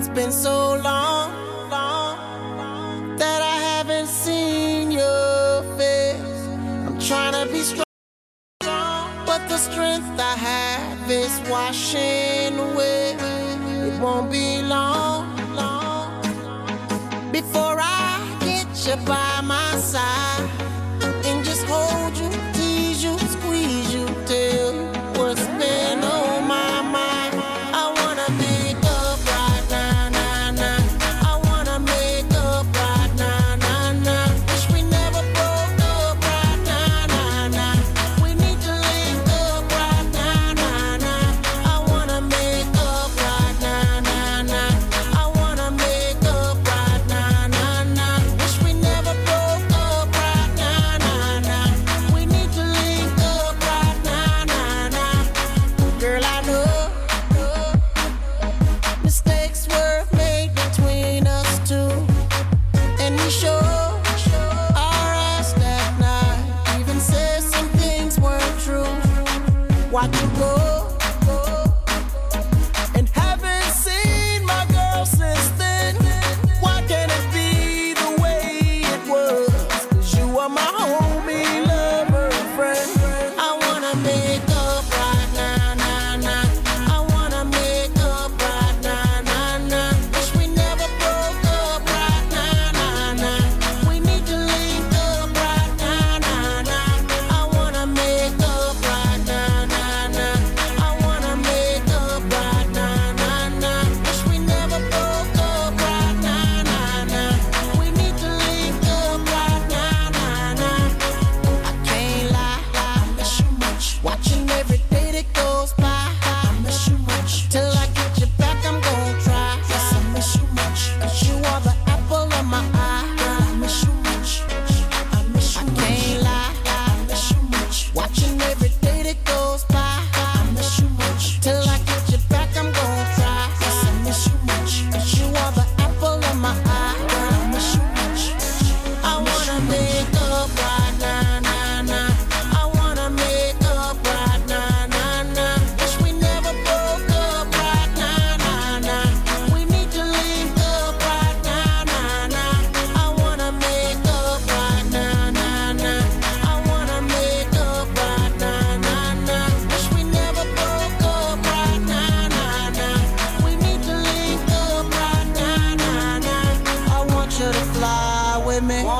It's been so long, long that I haven't seen your face. I'm trying to be strong, but the strength I have is washing away. It won't be long, long before I get you by my side. the road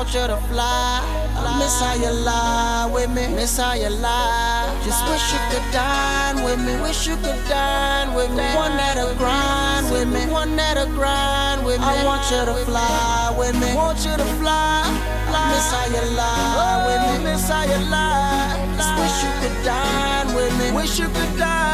want you to fly. I miss how you lie with me, miss how you lie. Just wish you could dine with me, wish you could dine with me. One that'll grind with me, one that'll grind with me. I want you to fly with me, want you to fly. I miss how you lie with me, miss how you lie. Just wish you could dine with me, wish you could dine.